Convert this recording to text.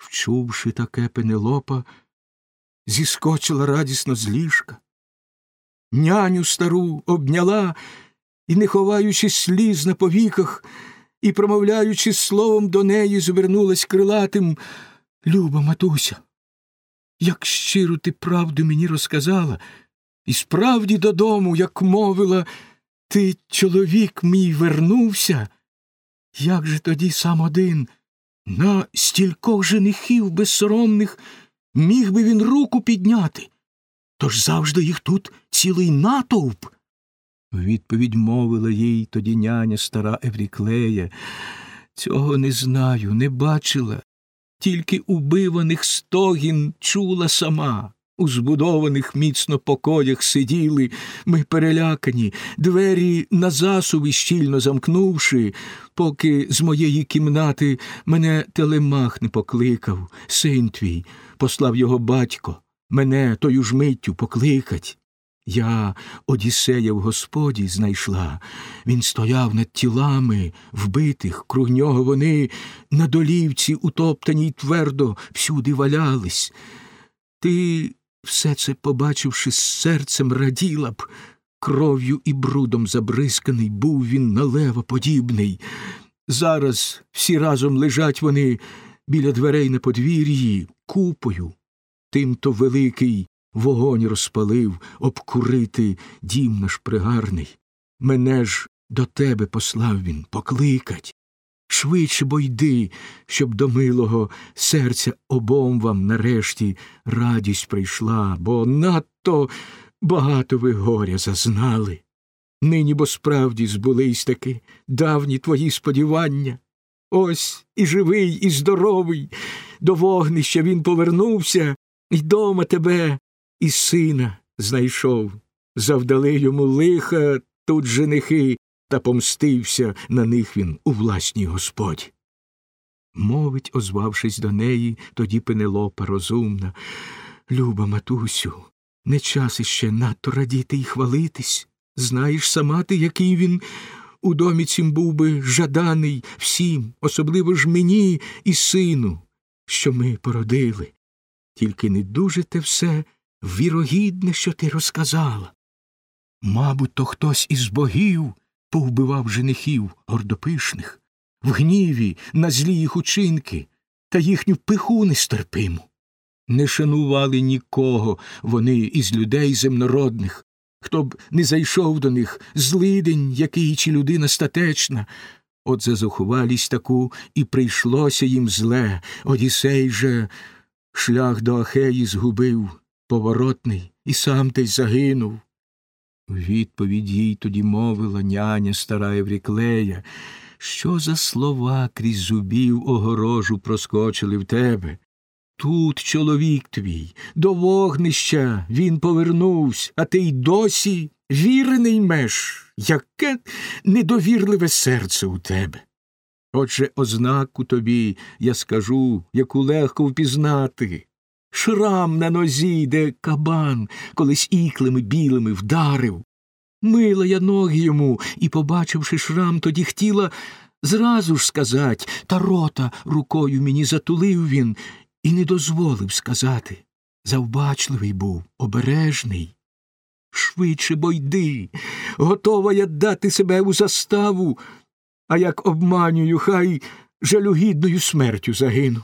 Вчувши таке Пенелопа, зіскочила радісно з ліжка. Няню стару обняла і, не ховаючи сліз на повіках, і, промовляючи словом до неї, звернулась крилатим Люба, матуся, як щиро ти правду мені розказала, і справді додому, як мовила, ти, чоловік мій, вернувся, як же тоді сам один, на стількох женихів безсоромних міг би він руку підняти, тож завжди їх тут цілий натовп. Відповідь мовила їй тоді няня стара Евріклея. Цього не знаю, не бачила, тільки убиваних стогін чула сама. У збудованих міцно покоях сиділи ми перелякані, двері на засуві щільно замкнувши, поки з моєї кімнати мене телемах не покликав, син твій, послав його батько, мене тою ж миттю покликать. Я Одіссея в Господі знайшла. Він стояв над тілами вбитих, круг нього вони на долівці утоптані й твердо всюди валялись. Ти, все це побачивши, з серцем раділа б, кров'ю і брудом забризканий був він на лева подібний. Зараз всі разом лежать вони біля дверей на подвір'ї, купою. Тим-то великий вогонь розпалив обкурити дім наш пригарний. Мене ж до тебе послав він покликать. Швидше бо йди, щоб до милого серця обом вам нарешті радість прийшла, бо надто багато ви горя зазнали. Нині бо справді збулись таки давні твої сподівання. Ось і живий, і здоровий, до вогнища він повернувся, і дома тебе і сина знайшов. Завдали йому лиха тут женихи, та помстився на них він у власній господь. Мовить, озвавшись до неї, тоді Пенелопа розумна. Люба, матусю, не час іще надто радіти й хвалитись. Знаєш сама ти, який він у домі цім був би жаданий всім, особливо ж мені і сину, що ми породили. Тільки не дуже те все вірогідне, що ти розказала. Мабуть, то хтось із богів повбивав женихів гордопишних, в гніві на злі їх учинки та їхню пиху нестерпиму. Не шанували нікого вони із людей земнородних, хто б не зайшов до них злидень, який чи людина статечна. От за зухвалість таку і прийшлося їм зле. Одісей же шлях до Ахеї згубив, поворотний, і сам те загинув. У відповідь їй тоді мовила няня стара Евріклея, що за слова крізь зубів огорожу проскочили в тебе. Тут чоловік твій, до вогнища він повернувся, а ти й досі вірений меш, яке недовірливе серце у тебе. Отже, ознаку тобі я скажу, яку легко впізнати. Шрам на нозі, де кабан колись іклими білими вдарив. Мила я ноги йому і, побачивши шрам, тоді хотіла зразу ж сказать, та рота рукою мені затулив він і не дозволив сказати. Завбачливий був, обережний. Швидше бо йди, готова я дати себе у заставу, а як обманюю, хай жалюгідною смертю загину.